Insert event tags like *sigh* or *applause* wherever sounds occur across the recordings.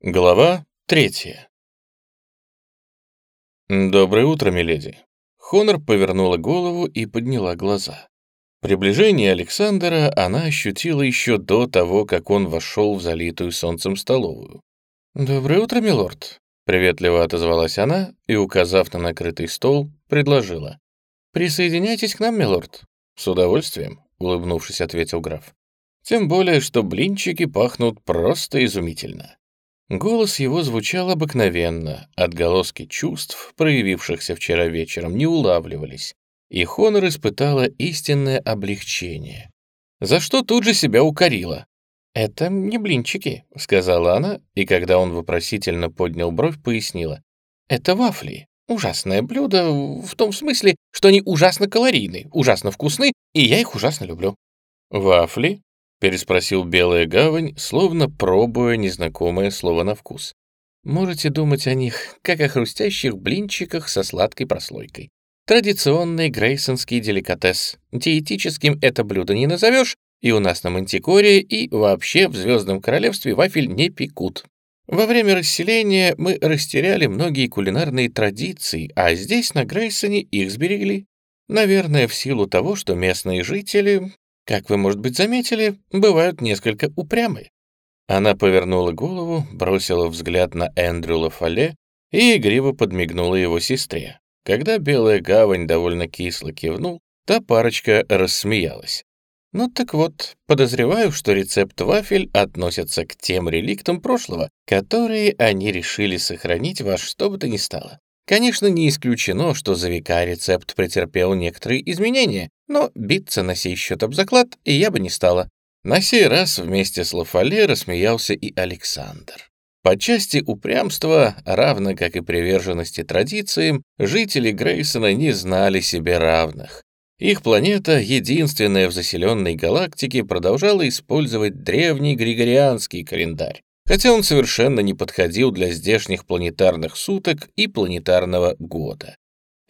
Глава третья. «Доброе утро, миледи». Хонор повернула голову и подняла глаза. Приближение Александра она ощутила еще до того, как он вошел в залитую солнцем столовую. «Доброе утро, милорд», — приветливо отозвалась она и, указав на накрытый стол, предложила. «Присоединяйтесь к нам, милорд». «С удовольствием», — улыбнувшись, ответил граф. «Тем более, что блинчики пахнут просто изумительно». Голос его звучал обыкновенно, отголоски чувств, проявившихся вчера вечером, не улавливались, и Хонор испытала истинное облегчение, за что тут же себя укорила. «Это не блинчики», — сказала она, и когда он вопросительно поднял бровь, пояснила. «Это вафли. Ужасное блюдо в том смысле, что они ужасно калорийны, ужасно вкусны, и я их ужасно люблю». «Вафли?» — переспросил Белая Гавань, словно пробуя незнакомое слово на вкус. «Можете думать о них, как о хрустящих блинчиках со сладкой прослойкой. Традиционный грейсонский деликатес. Диетическим это блюдо не назовешь, и у нас на Мантикоре, и вообще в Звездном Королевстве вафель не пекут. Во время расселения мы растеряли многие кулинарные традиции, а здесь, на Грейсоне, их сберегли. Наверное, в силу того, что местные жители как вы, может быть, заметили, бывают несколько упрямы». Она повернула голову, бросила взгляд на Эндрю Лафале и игриво подмигнула его сестре. Когда Белая Гавань довольно кисло кивнул, та парочка рассмеялась. Ну так вот, подозреваю, что рецепт вафель относится к тем реликтам прошлого, которые они решили сохранить во что бы то ни стало. Конечно, не исключено, что за века рецепт претерпел некоторые изменения, но биться на сей счет об заклад я бы не стала. На сей раз вместе с Лафале рассмеялся и Александр. По части упрямства, равно как и приверженности традициям, жители Грейсона не знали себе равных. Их планета, единственная в заселенной галактике, продолжала использовать древний григорианский календарь, хотя он совершенно не подходил для здешних планетарных суток и планетарного года.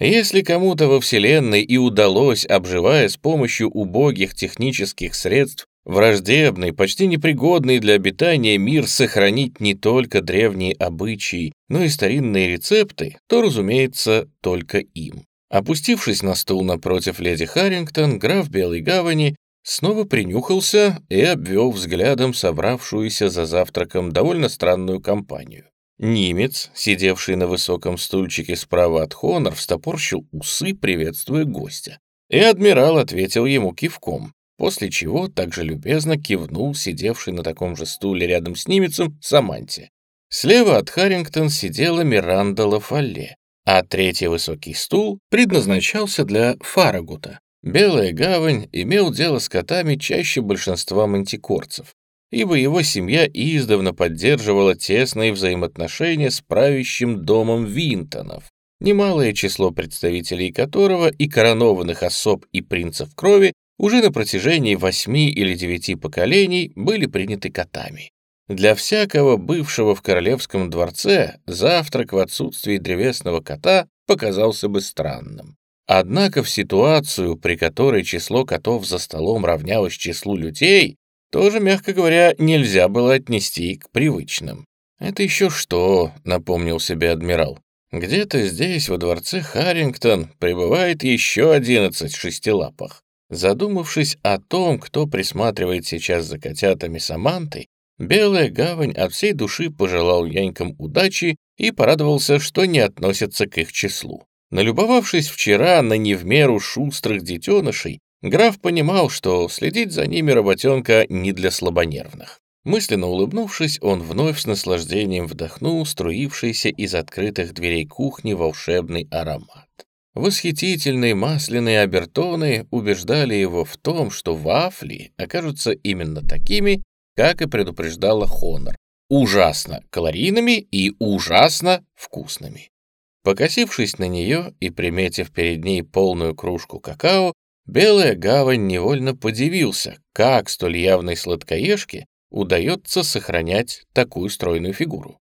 Если кому-то во Вселенной и удалось, обживая с помощью убогих технических средств, враждебный, почти непригодный для обитания мир сохранить не только древние обычаи, но и старинные рецепты, то, разумеется, только им. Опустившись на стул напротив леди Харрингтон, граф Белой Гавани снова принюхался и обвел взглядом собравшуюся за завтраком довольно странную компанию. Немец, сидевший на высоком стульчике справа от Хонор, встопорщил усы, приветствуя гостя. И адмирал ответил ему кивком, после чего также любезно кивнул сидевший на таком же стуле рядом с немецем Саманте. Слева от Харрингтон сидела Миранда Лафалле, а третий высокий стул предназначался для Фарагута, Белая гавань имел дело с котами чаще большинства мантикорцев, ибо его семья издавна поддерживала тесные взаимоотношения с правящим домом Винтонов, немалое число представителей которого и коронованных особ и принцев крови уже на протяжении восьми или девяти поколений были приняты котами. Для всякого бывшего в королевском дворце завтрак в отсутствии древесного кота показался бы странным. Однако в ситуацию, при которой число котов за столом равнялось числу людей, тоже, мягко говоря, нельзя было отнести к привычным. «Это еще что?» — напомнил себе адмирал. «Где-то здесь, во дворце Харрингтон, пребывает еще одиннадцать шестилапых». Задумавшись о том, кто присматривает сейчас за котятами Саманты, Белая Гавань от всей души пожелал янькам удачи и порадовался, что не относятся к их числу. Налюбовавшись вчера на не в меру шустрых детенышей, граф понимал, что следить за ними работенка не для слабонервных. Мысленно улыбнувшись, он вновь с наслаждением вдохнул струившийся из открытых дверей кухни волшебный аромат. Восхитительные масляные обертоны убеждали его в том, что вафли окажутся именно такими, как и предупреждала Хонор, ужасно калорийными и ужасно вкусными. Покосившись на нее и приметив перед ней полную кружку какао, Белая Гавань невольно подивился, как столь явной сладкоежке удается сохранять такую стройную фигуру.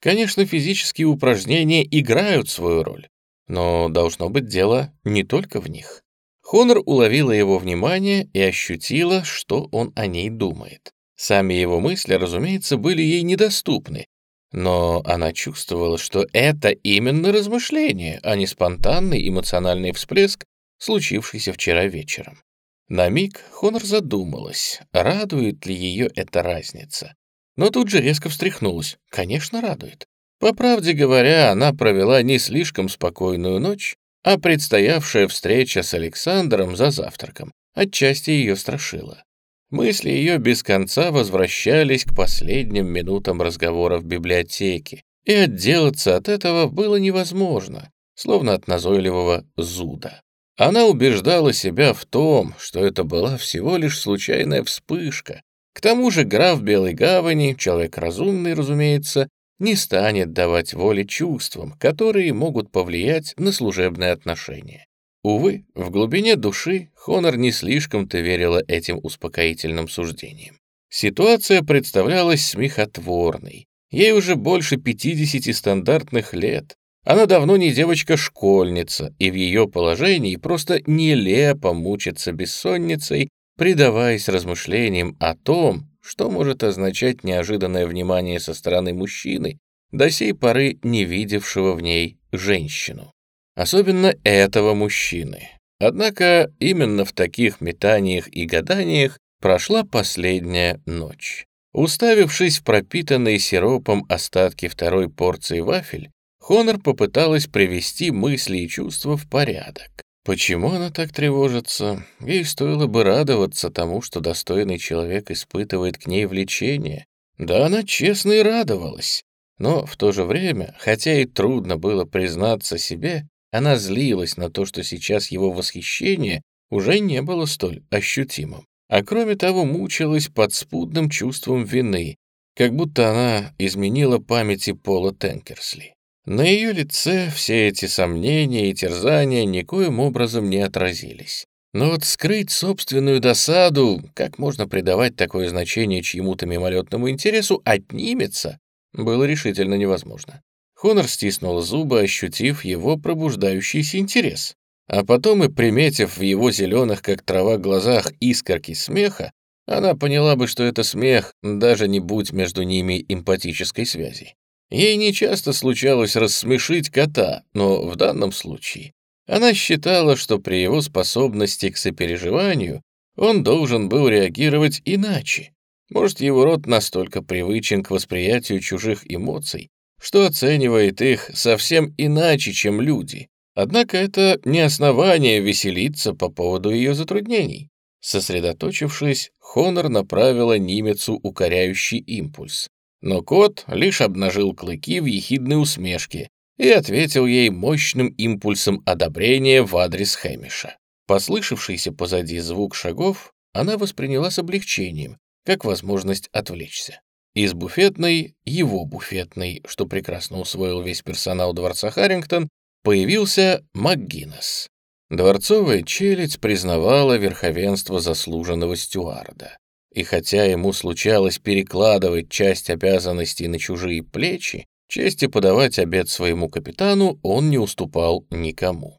Конечно, физические упражнения играют свою роль, но должно быть дело не только в них. Хонор уловила его внимание и ощутила, что он о ней думает. Сами его мысли, разумеется, были ей недоступны, Но она чувствовала, что это именно размышление, а не спонтанный эмоциональный всплеск, случившийся вчера вечером. На миг Хонор задумалась, радует ли ее эта разница. Но тут же резко встряхнулась. Конечно, радует. По правде говоря, она провела не слишком спокойную ночь, а предстоявшая встреча с Александром за завтраком отчасти ее страшила. Мысли ее без конца возвращались к последним минутам разговора в библиотеке, и отделаться от этого было невозможно, словно от назойливого зуда. Она убеждала себя в том, что это была всего лишь случайная вспышка. К тому же граф Белой Гавани, человек разумный, разумеется, не станет давать воли чувствам, которые могут повлиять на служебные отношения. Увы, в глубине души Хонор не слишком-то верила этим успокоительным суждениям. Ситуация представлялась смехотворной. Ей уже больше 50 стандартных лет. Она давно не девочка-школьница, и в ее положении просто нелепо мучиться бессонницей, предаваясь размышлениям о том, что может означать неожиданное внимание со стороны мужчины, до сей поры не видевшего в ней женщину. Особенно этого мужчины. Однако именно в таких метаниях и гаданиях прошла последняя ночь. Уставившись в пропитанные сиропом остатки второй порции вафель, Хонор попыталась привести мысли и чувства в порядок. Почему она так тревожится? Ей стоило бы радоваться тому, что достойный человек испытывает к ней влечение. Да она честно и радовалась. Но в то же время, хотя и трудно было признаться себе, она злилась на то, что сейчас его восхищение уже не было столь ощутимым. А кроме того, мучилась подспудным чувством вины, как будто она изменила памяти Пола Тенкерсли. На ее лице все эти сомнения и терзания никоим образом не отразились. Но вот скрыть собственную досаду, как можно придавать такое значение чьему-то мимолетному интересу, отнимется, было решительно невозможно. Хонор стиснула зубы, ощутив его пробуждающийся интерес. А потом и приметив в его зеленых, как трава, глазах искорки смеха, она поняла бы, что это смех, даже не будь между ними эмпатической связи. Ей нечасто случалось рассмешить кота, но в данном случае она считала, что при его способности к сопереживанию он должен был реагировать иначе. Может, его род настолько привычен к восприятию чужих эмоций, что оценивает их совсем иначе, чем люди. Однако это не основание веселиться по поводу ее затруднений. Сосредоточившись, Хонор направила Нимецу укоряющий импульс. Но кот лишь обнажил клыки в ехидной усмешке и ответил ей мощным импульсом одобрения в адрес Хэмиша. Послышавшийся позади звук шагов она восприняла с облегчением, как возможность отвлечься. Из буфетной, его буфетной, что прекрасно усвоил весь персонал дворца Харрингтон, появился МакГиннес. Дворцовая челядь признавала верховенство заслуженного стюарда. И хотя ему случалось перекладывать часть обязанностей на чужие плечи, чести подавать обед своему капитану он не уступал никому.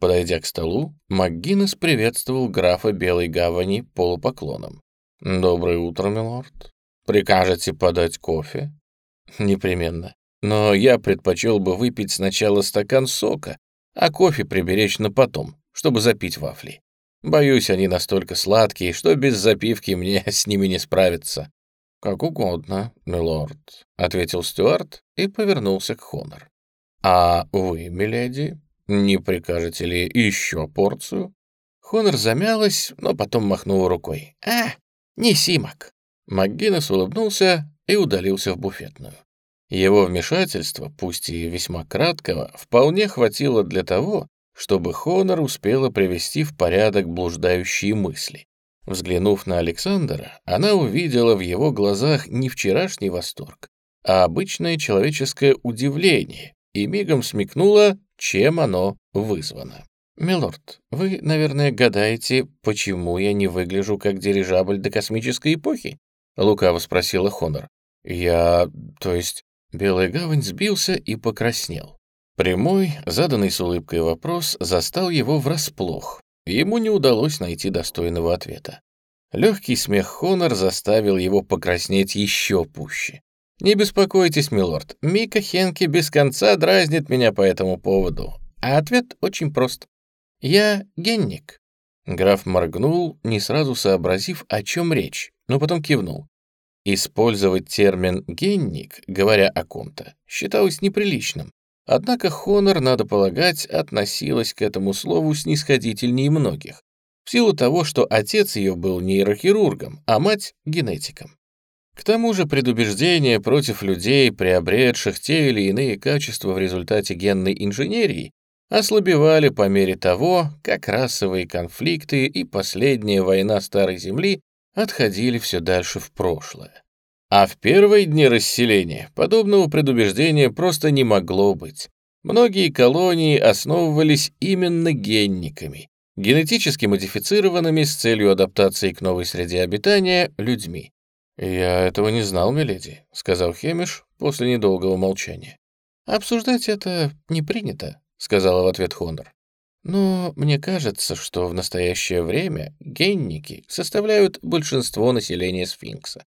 Подойдя к столу, МакГиннес приветствовал графа Белой Гавани полупоклоном. «Доброе утро, милорд. Прикажете подать кофе? Непременно. Но я предпочел бы выпить сначала стакан сока, а кофе приберечь на потом, чтобы запить вафли. Боюсь, они настолько сладкие, что без запивки мне *laughs* с ними не справиться. «Как угодно, милорд», — ответил Стюарт и повернулся к Хонор. «А вы, миледи, не прикажете ли еще порцию?» Хонор замялась, но потом махнула рукой. «А, не симок. МакГиннес улыбнулся и удалился в буфетную. Его вмешательство, пусть и весьма краткого, вполне хватило для того, чтобы Хонор успела привести в порядок блуждающие мысли. Взглянув на Александра, она увидела в его глазах не вчерашний восторг, а обычное человеческое удивление и мигом смекнула, чем оно вызвано. «Милорд, вы, наверное, гадаете, почему я не выгляжу как дирижабль до космической эпохи?» — лукаво спросила Хонор. «Я... то есть...» Белая гавань сбился и покраснел. Прямой, заданный с улыбкой вопрос, застал его врасплох. Ему не удалось найти достойного ответа. Легкий смех Хонор заставил его покраснеть еще пуще. «Не беспокойтесь, милорд, Мика Хенки без конца дразнит меня по этому поводу. А ответ очень прост. Я генник». Граф моргнул, не сразу сообразив, о чем речь, но потом кивнул. Использовать термин «генник», говоря о ком-то, считалось неприличным. Однако Хонор, надо полагать, относилась к этому слову снисходительнее многих, в силу того, что отец ее был нейрохирургом, а мать — генетиком. К тому же предубеждения против людей, приобретших те или иные качества в результате генной инженерии, ослабевали по мере того, как расовые конфликты и последняя война Старой Земли отходили все дальше в прошлое. А в первые дни расселения подобного предубеждения просто не могло быть. Многие колонии основывались именно генниками, генетически модифицированными с целью адаптации к новой среде обитания людьми. «Я этого не знал, миледи», — сказал Хемиш после недолгого молчания. «Обсуждать это не принято», — сказала в ответ Хонор. Но мне кажется, что в настоящее время генники составляют большинство населения сфинкса.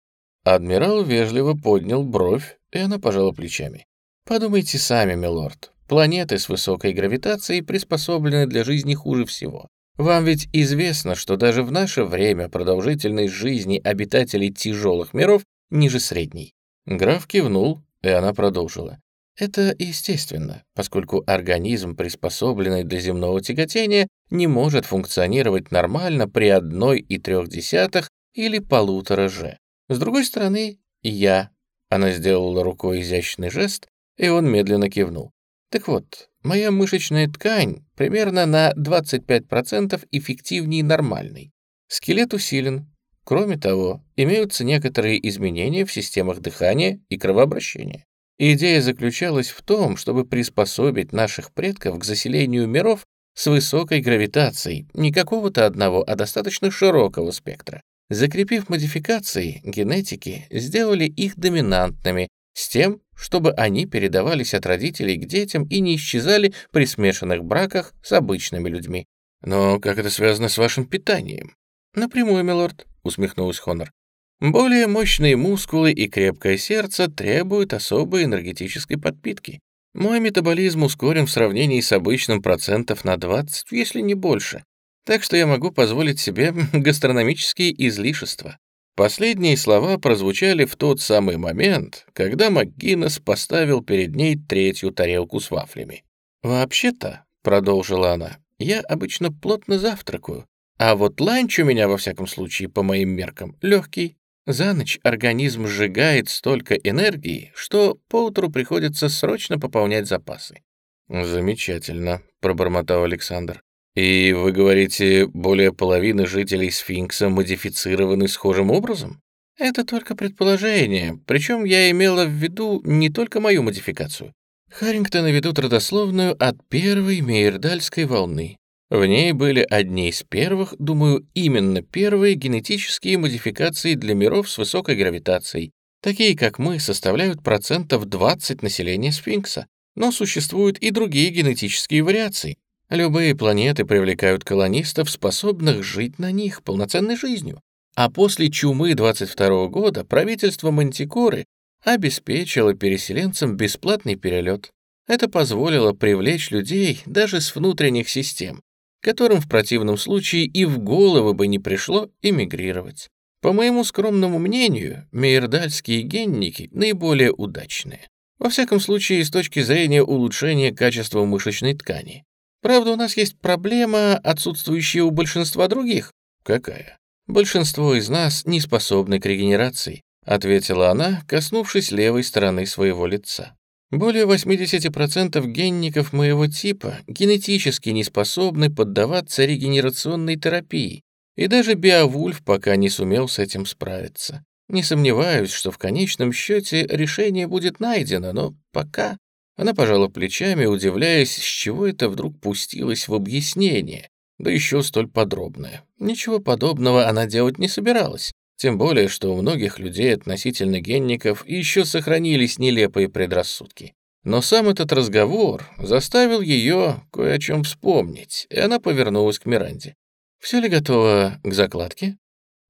Адмирал вежливо поднял бровь, и она пожала плечами. Подумайте сами, милорд. Планеты с высокой гравитацией приспособлены для жизни хуже всего. Вам ведь известно, что даже в наше время продолжительность жизни обитателей тяжелых миров ниже средней. Граф кивнул, и она продолжила. Это естественно, поскольку организм, приспособленный для земного тяготения, не может функционировать нормально при одной и трех десятых или полутора же. С другой стороны, я. Она сделала рукой изящный жест, и он медленно кивнул. Так вот, моя мышечная ткань примерно на 25% эффективнее нормальной. Скелет усилен. Кроме того, имеются некоторые изменения в системах дыхания и кровообращения. Идея заключалась в том, чтобы приспособить наших предков к заселению миров с высокой гравитацией, не какого-то одного, а достаточно широкого спектра. Закрепив модификации, генетики сделали их доминантными с тем, чтобы они передавались от родителей к детям и не исчезали при смешанных браках с обычными людьми. «Но как это связано с вашим питанием?» «Напрямую, милорд», — усмехнулась Хонор. Более мощные мускулы и крепкое сердце требуют особой энергетической подпитки. Мой метаболизм ускорен в сравнении с обычным процентов на 20, если не больше. Так что я могу позволить себе *laughs* гастрономические излишества. Последние слова прозвучали в тот самый момент, когда МакГиннес поставил перед ней третью тарелку с вафлями. «Вообще-то», — продолжила она, — «я обычно плотно завтракаю, а вот ланч у меня, во всяком случае, по моим меркам, легкий, за ночь организм сжигает столько энергии, что поутру приходится срочно пополнять запасы. «Замечательно», — пробормотал Александр. «И вы говорите, более половины жителей сфинкса модифицированы схожим образом?» «Это только предположение, причем я имела в виду не только мою модификацию. Харрингтоны ведут родословную от первой мейердальской волны. В ней были одни из первых, думаю, именно первые генетические модификации для миров с высокой гравитацией. Такие, как мы, составляют процентов 20 населения сфинкса. Но существуют и другие генетические вариации. Любые планеты привлекают колонистов, способных жить на них полноценной жизнью. А после чумы 22 года правительство Мантикоры обеспечило переселенцам бесплатный перелет. Это позволило привлечь людей даже с внутренних систем, которым в противном случае и в голову бы не пришло эмигрировать. По моему скромному мнению, мейердальские генники наиболее удачные. Во всяком случае, с точки зрения улучшения качества мышечной ткани. Правда, у нас есть проблема, отсутствующая у большинства других. Какая? Большинство из нас не способны к регенерации, ответила она, коснувшись левой стороны своего лица. Более 80% генников моего типа генетически не способны поддаваться регенерационной терапии, и даже Биовульф пока не сумел с этим справиться. Не сомневаюсь, что в конечном счете решение будет найдено, но пока... Она пожала плечами, удивляясь, с чего это вдруг пустилось в объяснение, да еще столь подробное. Ничего подобного она делать не собиралась. Тем более, что у многих людей относительно генников еще сохранились нелепые предрассудки. Но сам этот разговор заставил ее кое о чем вспомнить, и она повернулась к Миранде. «Все ли готово к закладке?»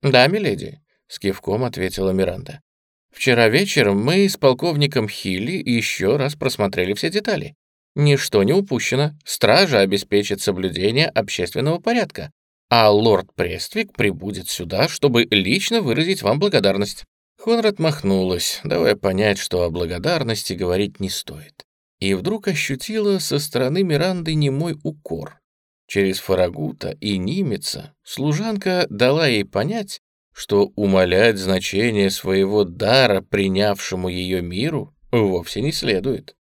«Да, миледи», — с кивком ответила Миранда. Вчера вечером мы с полковником Хилли еще раз просмотрели все детали. Ничто не упущено. Стража обеспечит соблюдение общественного порядка. А лорд Прествик прибудет сюда, чтобы лично выразить вам благодарность». Хонрад махнулась, давая понять, что о благодарности говорить не стоит. И вдруг ощутила со стороны Миранды немой укор. Через Фарагута и Нимеца служанка дала ей понять, что умалять значение своего дара принявшему ее миру вовсе не следует.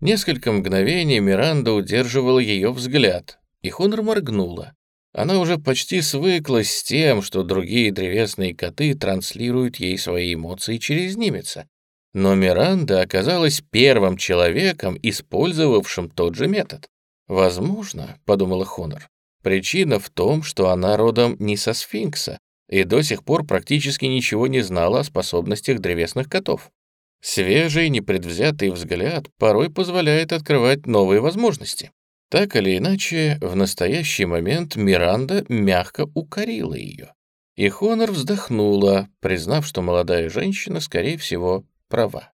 Несколько мгновений Миранда удерживала ее взгляд, и Хонор моргнула. Она уже почти свыклась с тем, что другие древесные коты транслируют ей свои эмоции через Нимеца. Но Миранда оказалась первым человеком, использовавшим тот же метод. «Возможно», — подумала Хонор, — «причина в том, что она родом не со сфинкса и до сих пор практически ничего не знала о способностях древесных котов. Свежий, непредвзятый взгляд порой позволяет открывать новые возможности. Так или иначе, в настоящий момент Миранда мягко укорила ее. И Хонор вздохнула, признав, что молодая женщина, скорее всего, права.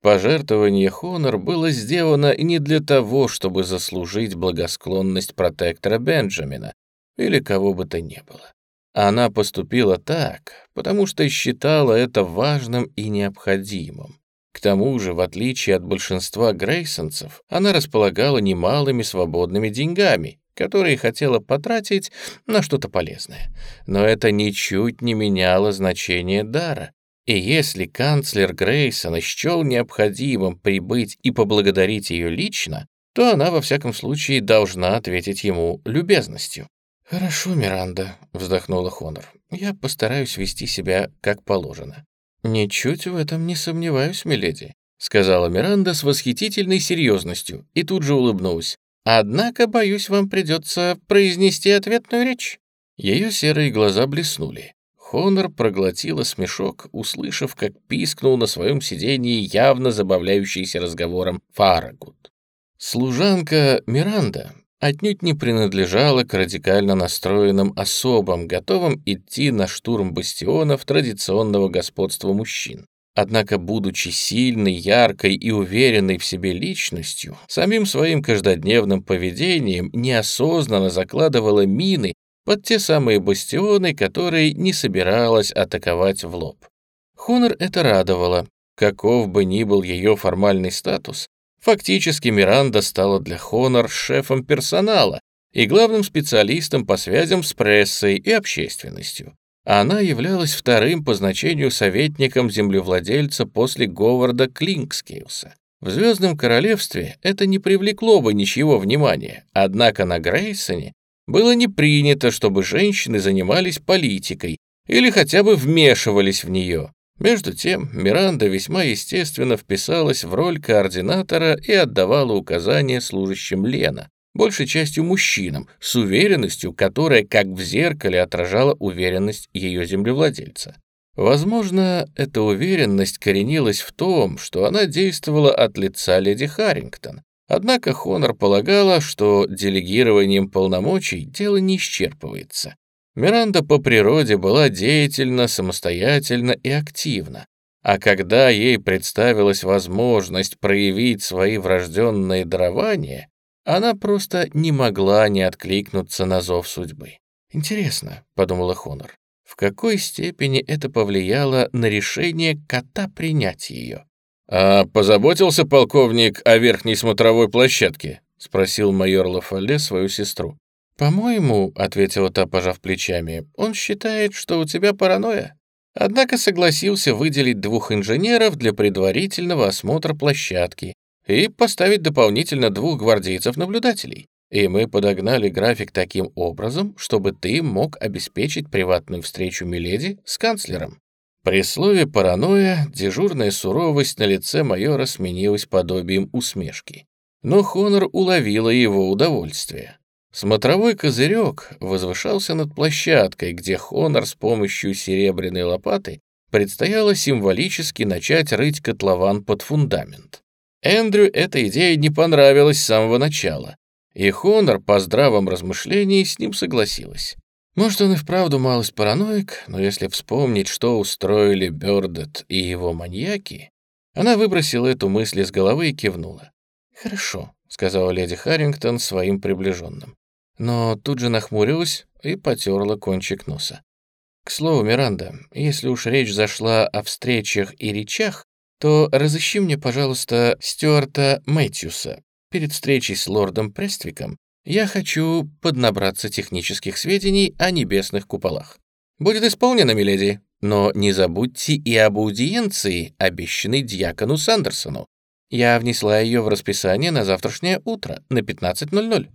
Пожертвование Хонор было сделано не для того, чтобы заслужить благосклонность протектора Бенджамина или кого бы то ни было. Она поступила так, потому что считала это важным и необходимым. К тому же, в отличие от большинства грейсонцев, она располагала немалыми свободными деньгами, которые хотела потратить на что-то полезное. Но это ничуть не меняло значение дара. И если канцлер Грейсон счел необходимым прибыть и поблагодарить ее лично, то она во всяком случае должна ответить ему любезностью. «Хорошо, Миранда», — вздохнула Хонор. «Я постараюсь вести себя как положено». «Ничуть в этом не сомневаюсь, миледи», — сказала Миранда с восхитительной серьезностью и тут же улыбнулась. «Однако, боюсь, вам придется произнести ответную речь». Ее серые глаза блеснули. Хонор проглотила смешок, услышав, как пискнул на своем сидении явно забавляющийся разговором Фарагут. Служанка Миранда отнюдь не принадлежала к радикально настроенным особам, готовым идти на штурм бастионов традиционного господства мужчин. Однако, будучи сильной, яркой и уверенной в себе личностью, самим своим каждодневным поведением неосознанно закладывала мины под те самые бастионы, которые не собиралась атаковать в лоб. Хонор это радовало. Каков бы ни был ее формальный статус, фактически Миранда стала для Хонор шефом персонала и главным специалистом по связям с прессой и общественностью. Она являлась вторым по значению советником землевладельца после Говарда Клинкскиуса. В Звездном Королевстве это не привлекло бы ничего внимания, однако на Грейсоне было не принято, чтобы женщины занимались политикой или хотя бы вмешивались в нее. Между тем, Миранда весьма естественно вписалась в роль координатора и отдавала указания служащим Лена, большей частью мужчинам, с уверенностью, которая как в зеркале отражала уверенность ее землевладельца. Возможно, эта уверенность коренилась в том, что она действовала от лица леди Харрингтон, Однако Хонор полагала, что делегированием полномочий дело не исчерпывается. Миранда по природе была деятельна, самостоятельна и активна. А когда ей представилась возможность проявить свои врожденные дарования, она просто не могла не откликнуться на зов судьбы. «Интересно», — подумала Хонор, — «в какой степени это повлияло на решение кота принять ее?» «А позаботился полковник о верхней смотровой площадке?» — спросил майор Лафале свою сестру. «По-моему», — ответила та, пожав плечами, — «он считает, что у тебя паранойя». Однако согласился выделить двух инженеров для предварительного осмотра площадки и поставить дополнительно двух гвардейцев-наблюдателей. И мы подогнали график таким образом, чтобы ты мог обеспечить приватную встречу Миледи с канцлером. При слове «паранойя» дежурная суровость на лице майора сменилась подобием усмешки. Но Хонор уловила его удовольствие. Смотровой козырек возвышался над площадкой, где Хонор с помощью серебряной лопаты предстояло символически начать рыть котлован под фундамент. Эндрю эта идея не понравилась с самого начала, и Хонор по здравом размышлении с ним согласилась. Может, он и вправду малость параноик, но если вспомнить, что устроили Бёрдет и его маньяки, она выбросила эту мысль из головы и кивнула. «Хорошо», — сказала леди Харрингтон своим приближенным. Но тут же нахмурилась и потерла кончик носа. «К слову, Миранда, если уж речь зашла о встречах и речах, то разыщи мне, пожалуйста, Стюарта Мэтьюса. Перед встречей с лордом Прествиком я хочу поднабраться технических сведений о небесных куполах. Будет исполнено, миледи, но не забудьте и об аудиенции, обещанной дьякону Сандерсону. Я внесла ее в расписание на завтрашнее утро, на 15.00».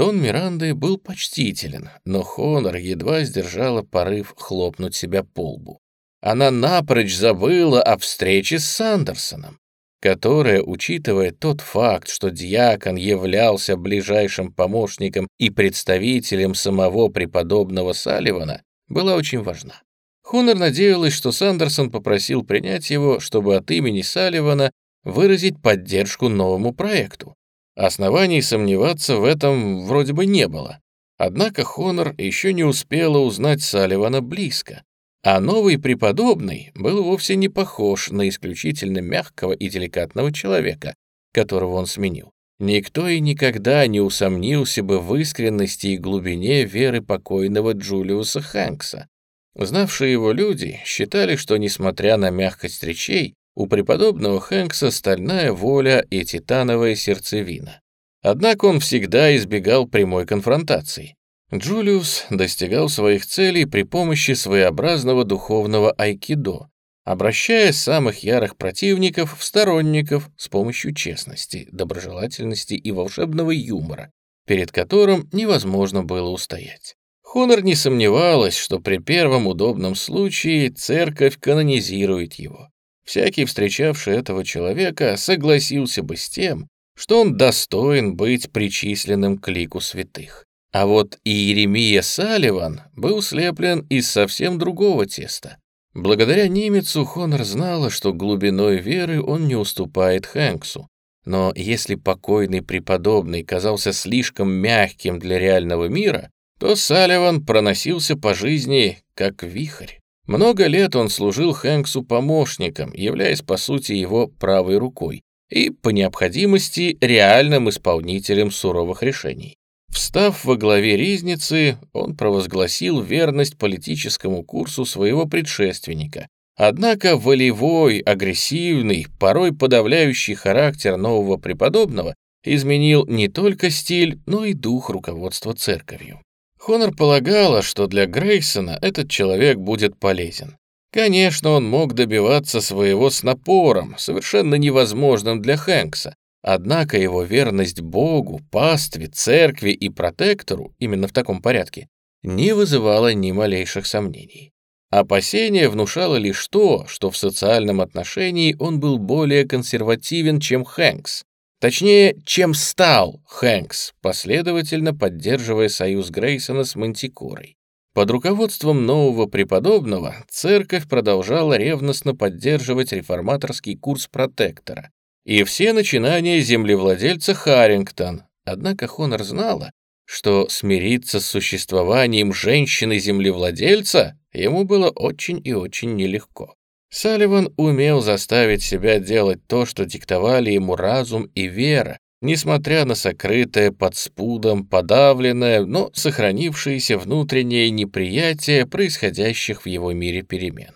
Тон Миранды был почтителен, но Хонор едва сдержала порыв хлопнуть себя по лбу. Она напрочь забыла о встрече с Сандерсоном которая, учитывая тот факт, что диакон являлся ближайшим помощником и представителем самого преподобного Салливана, была очень важна. Хонор надеялась, что Сандерсон попросил принять его, чтобы от имени Салливана выразить поддержку новому проекту. Оснований сомневаться в этом вроде бы не было. Однако Хонор еще не успела узнать Салливана близко, а новый преподобный был вовсе не похож на исключительно мягкого и деликатного человека, которого он сменил. Никто и никогда не усомнился бы в искренности и глубине веры покойного Джулиуса Хэнкса. Знавшие его люди считали, что, несмотря на мягкость речей, у преподобного Хэнкса стальная воля и титановая сердцевина. Однако он всегда избегал прямой конфронтации. Джулиус достигал своих целей при помощи своеобразного духовного айкидо, обращая самых ярых противников в сторонников с помощью честности, доброжелательности и волшебного юмора, перед которым невозможно было устоять. Хонор не сомневалась, что при первом удобном случае церковь канонизирует его. Всякий, встречавший этого человека, согласился бы с тем, что он достоин быть причисленным к лику святых. А вот Иеремия Салливан был слеплен из совсем другого теста. Благодаря немецу Хонор знала, что глубиной веры он не уступает Хэнксу. Но если покойный преподобный казался слишком мягким для реального мира, то Салливан проносился по жизни как вихрь. Много лет он служил Хэнксу помощником, являясь по сути его правой рукой, и по необходимости реальным исполнителем суровых решений. Встав во главе ризницы, он провозгласил верность политическому курсу своего предшественника. Однако волевой, агрессивный, порой подавляющий характер нового преподобного изменил не только стиль, но и дух руководства церковью. Хонор полагала, что для Грейсона этот человек будет полезен. Конечно, он мог добиваться своего с напором, совершенно невозможным для Хэнкса, Однако его верность Богу, пастве, церкви и протектору, именно в таком порядке, не вызывала ни малейших сомнений. Опасение внушало лишь то, что в социальном отношении он был более консервативен, чем Хэнкс. Точнее, чем стал Хэнкс, последовательно поддерживая союз Грейсона с Мантикорой. Под руководством нового преподобного церковь продолжала ревностно поддерживать реформаторский курс протектора, и все начинания землевладельца Харрингтон. Однако Хонор знала, что смириться с существованием женщины-землевладельца ему было очень и очень нелегко. Салливан умел заставить себя делать то, что диктовали ему разум и вера, несмотря на сокрытое под спудом, подавленное, но сохранившееся внутреннее неприятие происходящих в его мире перемен.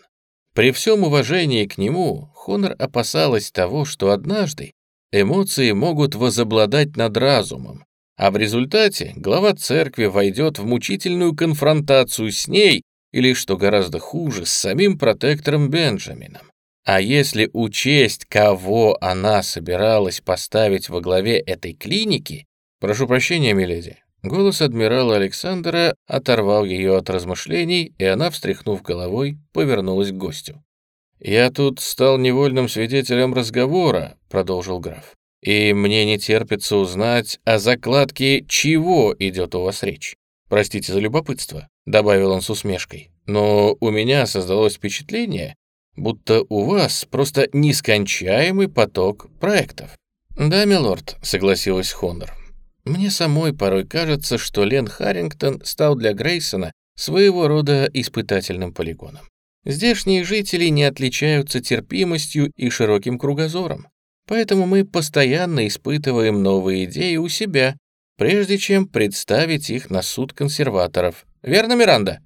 При всем уважении к нему, Хонор опасалась того, что однажды эмоции могут возобладать над разумом, а в результате глава церкви войдет в мучительную конфронтацию с ней или, что гораздо хуже, с самим протектором Бенджамином. А если учесть, кого она собиралась поставить во главе этой клиники, прошу прощения, миледи, голос адмирала Александра оторвал ее от размышлений, и она, встряхнув головой, повернулась к гостю. «Я тут стал невольным свидетелем разговора», — продолжил граф. «И мне не терпится узнать, о закладке чего идет у вас речь. Простите за любопытство», — добавил он с усмешкой. «Но у меня создалось впечатление, будто у вас просто нескончаемый поток проектов». «Да, милорд», — согласилась Хонор. «Мне самой порой кажется, что Лен Харрингтон стал для Грейсона своего рода испытательным полигоном. Здешние жители не отличаются терпимостью и широким кругозором, поэтому мы постоянно испытываем новые идеи у себя, прежде чем представить их на суд консерваторов. Верно, Миранда?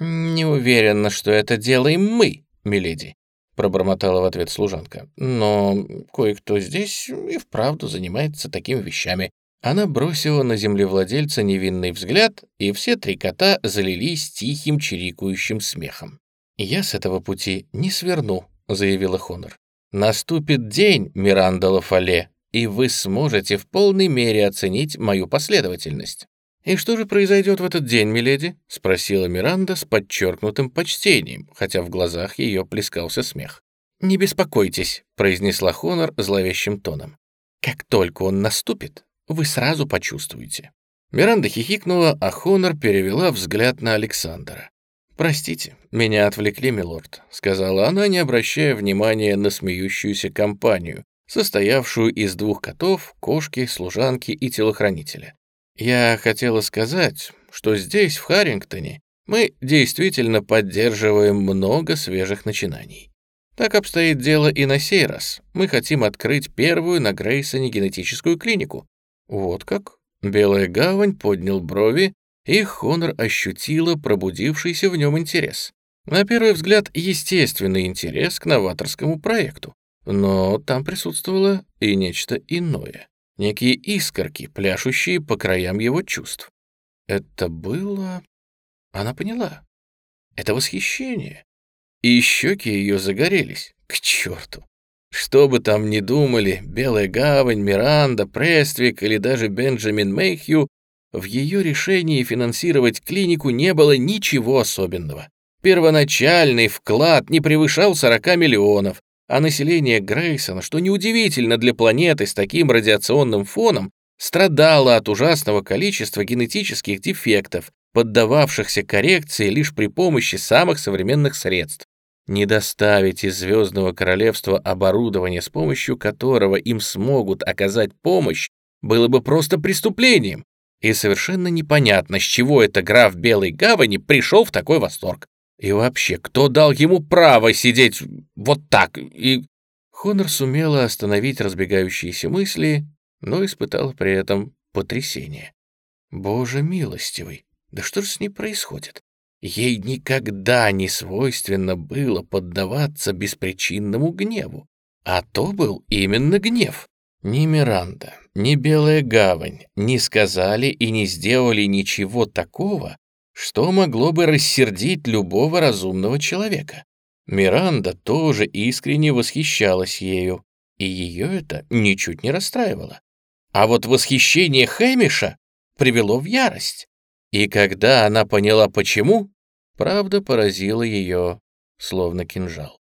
Не уверена, что это делаем мы, миледи, пробормотала в ответ служанка. Но кое-кто здесь и вправду занимается такими вещами. Она бросила на землевладельца невинный взгляд, и все три кота залились тихим чирикающим смехом. «Я с этого пути не сверну», — заявила Хонор. «Наступит день, Миранда Лафале, и вы сможете в полной мере оценить мою последовательность». «И что же произойдет в этот день, миледи?» — спросила Миранда с подчеркнутым почтением, хотя в глазах ее плескался смех. «Не беспокойтесь», — произнесла Хонор зловещим тоном. «Как только он наступит, вы сразу почувствуете». Миранда хихикнула, а Хонор перевела взгляд на Александра. «Простите, меня отвлекли, милорд», — сказала она, не обращая внимания на смеющуюся компанию, состоявшую из двух котов, кошки, служанки и телохранителя. Я хотела сказать, что здесь, в Харрингтоне, мы действительно поддерживаем много свежих начинаний. Так обстоит дело и на сей раз. Мы хотим открыть первую на Грейсоне генетическую клинику. Вот как? Белая гавань поднял брови, и Хонор ощутила пробудившийся в нем интерес. На первый взгляд, естественный интерес к новаторскому проекту. Но там присутствовало и нечто иное некие искорки, пляшущие по краям его чувств. Это было... Она поняла. Это восхищение. И щеки ее загорелись. К черту. Что бы там ни думали, Белая Гавань, Миранда, Прествик или даже Бенджамин Мейхью, в ее решении финансировать клинику не было ничего особенного. Первоначальный вклад не превышал 40 миллионов, а население Грейсона, что неудивительно для планеты с таким радиационным фоном, страдало от ужасного количества генетических дефектов, поддававшихся коррекции лишь при помощи самых современных средств. Не доставить из Звездного Королевства оборудование, с помощью которого им смогут оказать помощь, было бы просто преступлением. И совершенно непонятно, с чего это граф Белой Гавани пришел в такой восторг. И вообще, кто дал ему право сидеть вот так? И Хонор сумела остановить разбегающиеся мысли, но испытала при этом потрясение. Боже милостивый, да что же с ней происходит? Ей никогда не свойственно было поддаваться беспричинному гневу. А то был именно гнев. Ни Миранда, ни Белая Гавань не сказали и не сделали ничего такого, что могло бы рассердить любого разумного человека. Миранда тоже искренне восхищалась ею, и ее это ничуть не расстраивало. А вот восхищение Хэмиша привело в ярость. И когда она поняла почему, правда поразила ее, словно кинжал.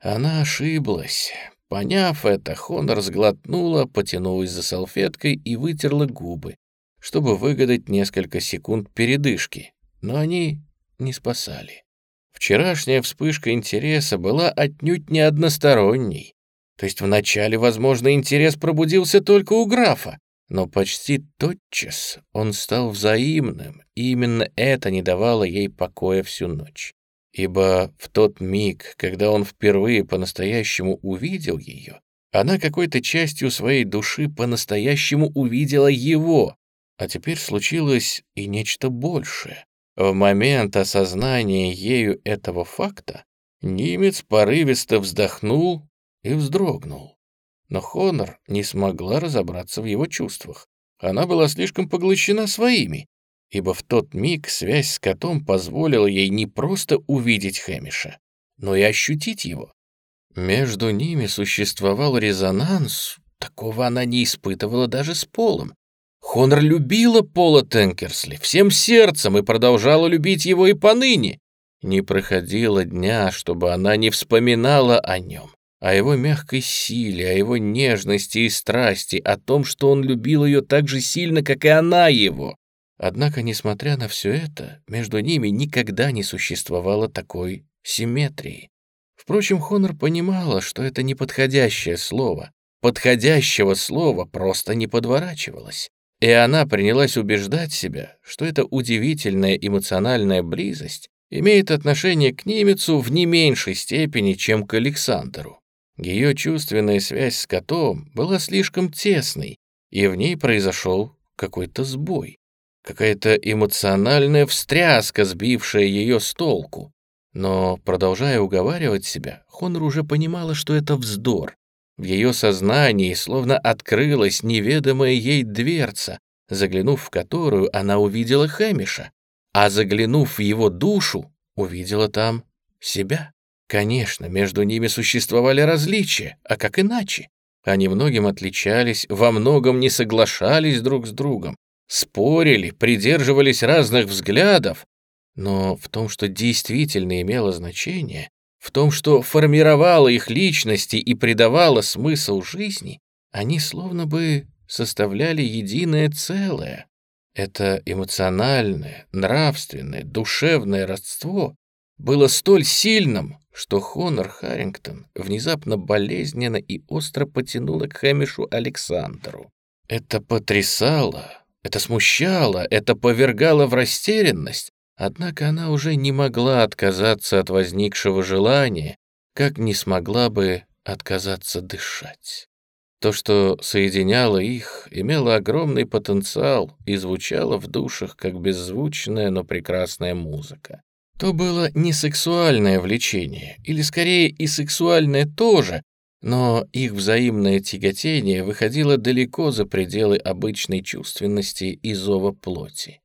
Она ошиблась. Поняв это, Хонор сглотнула, потянулась за салфеткой и вытерла губы, чтобы выгадать несколько секунд передышки, но они не спасали. Вчерашняя вспышка интереса была отнюдь не односторонней. То есть вначале, возможно, интерес пробудился только у графа, но почти тотчас он стал взаимным, и именно это не давало ей покоя всю ночь. Ибо в тот миг, когда он впервые по-настоящему увидел ее, она какой-то частью своей души по-настоящему увидела его, а теперь случилось и нечто большее. В момент осознания ею этого факта немец порывисто вздохнул и вздрогнул. Но Хонор не смогла разобраться в его чувствах. Она была слишком поглощена своими, ибо в тот миг связь с котом позволила ей не просто увидеть Хэмиша, но и ощутить его. Между ними существовал резонанс, такого она не испытывала даже с Полом. Хонор любила Пола Тенкерсли всем сердцем и продолжала любить его и поныне. Не проходило дня, чтобы она не вспоминала о нем, о его мягкой силе, о его нежности и страсти, о том, что он любил ее так же сильно, как и она его. Однако, несмотря на все это, между ними никогда не существовало такой симметрии. Впрочем, Хонор понимала, что это неподходящее слово. Подходящего слова просто не подворачивалось. И она принялась убеждать себя, что эта удивительная эмоциональная близость имеет отношение к немецу в не меньшей степени, чем к Александру. Ее чувственная связь с котом была слишком тесной, и в ней произошел какой-то сбой, какая-то эмоциональная встряска, сбившая ее с толку. Но, продолжая уговаривать себя, Хонор уже понимала, что это вздор. В ее сознании словно открылась неведомая ей дверца, заглянув в которую она увидела Хэмиша, а заглянув в его душу, увидела там себя. Конечно, между ними существовали различия, а как иначе? Они многим отличались, во многом не соглашались друг с другом, спорили, придерживались разных взглядов, но в том, что действительно имело значение, в том, что формировало их личности и придавало смысл жизни, они словно бы составляли единое целое. Это эмоциональное, нравственное, душевное родство было столь сильным, что Хонор Харрингтон внезапно болезненно и остро потянула к Хэмишу Александру. Это потрясало, это смущало, это повергало в растерянность, однако она уже не могла отказаться от возникшего желания, как не смогла бы отказаться дышать. То, что соединяло их, имело огромный потенциал и звучало в душах как беззвучная, но прекрасная музыка. То было не сексуальное влечение, или скорее и сексуальное тоже, но их взаимное тяготение выходило далеко за пределы обычной чувственности и зова плоти.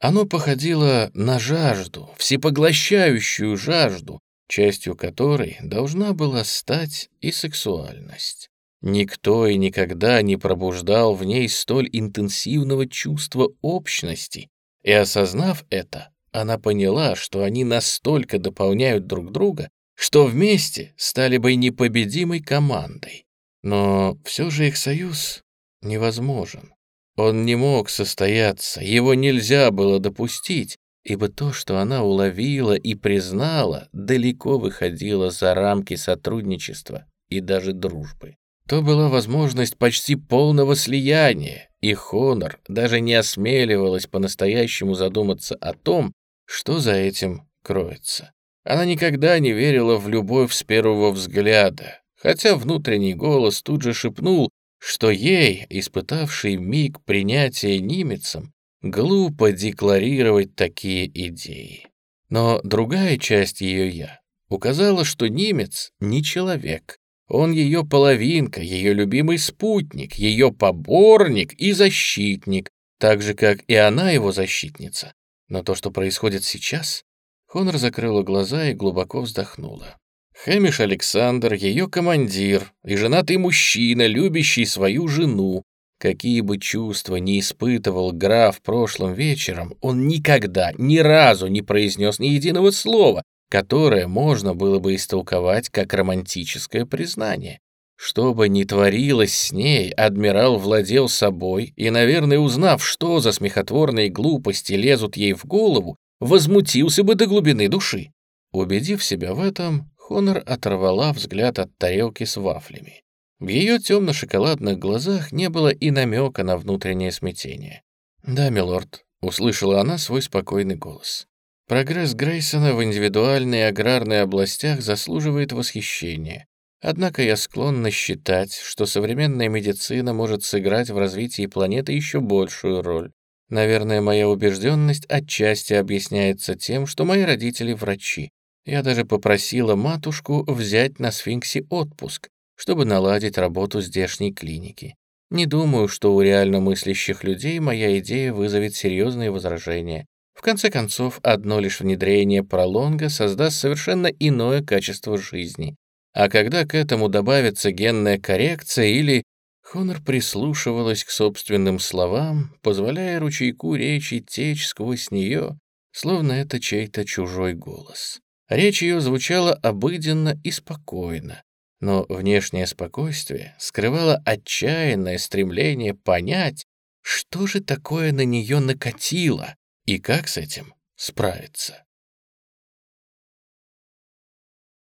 Оно походило на жажду, всепоглощающую жажду, частью которой должна была стать и сексуальность. Никто и никогда не пробуждал в ней столь интенсивного чувства общности, и осознав это, она поняла, что они настолько дополняют друг друга, что вместе стали бы непобедимой командой. Но все же их союз невозможен. Он не мог состояться, его нельзя было допустить, ибо то, что она уловила и признала, далеко выходило за рамки сотрудничества и даже дружбы. То была возможность почти полного слияния, и Хонор даже не осмеливалась по-настоящему задуматься о том, что за этим кроется. Она никогда не верила в любовь с первого взгляда, хотя внутренний голос тут же шепнул, что ей, испытавший миг принятия немецем, глупо декларировать такие идеи. Но другая часть ее «я» указала, что немец не человек. Он ее половинка, ее любимый спутник, ее поборник и защитник, так же, как и она его защитница. Но то, что происходит сейчас, Хонор закрыла глаза и глубоко вздохнула. Хэмиш Александр, ее командир и женатый мужчина, любящий свою жену. Какие бы чувства не испытывал граф прошлым вечером, он никогда, ни разу не произнес ни единого слова, которое можно было бы истолковать как романтическое признание. Что бы ни творилось с ней, адмирал владел собой и, наверное, узнав, что за смехотворные глупости лезут ей в голову, возмутился бы до глубины души. Убедив себя в этом, Хонор оторвала взгляд от тарелки с вафлями. В ее темно-шоколадных глазах не было и намека на внутреннее смятение. «Да, милорд», — услышала она свой спокойный голос. «Прогресс Грейсона в индивидуальной и аграрной областях заслуживает восхищения. Однако я склонна считать, что современная медицина может сыграть в развитии планеты еще большую роль. Наверное, моя убежденность отчасти объясняется тем, что мои родители врачи. Я даже попросила матушку взять на сфинксе отпуск, чтобы наладить работу здешней клиники. Не думаю, что у реально мыслящих людей моя идея вызовет серьезные возражения. В конце концов, одно лишь внедрение пролонга создаст совершенно иное качество жизни. А когда к этому добавится генная коррекция или... Хонор прислушивалась к собственным словам, позволяя ручейку речи течь сквозь нее, словно это чей-то чужой голос. Речь ее звучала обыденно и спокойно, но внешнее спокойствие скрывало отчаянное стремление понять, что же такое на нее накатило и как с этим справиться.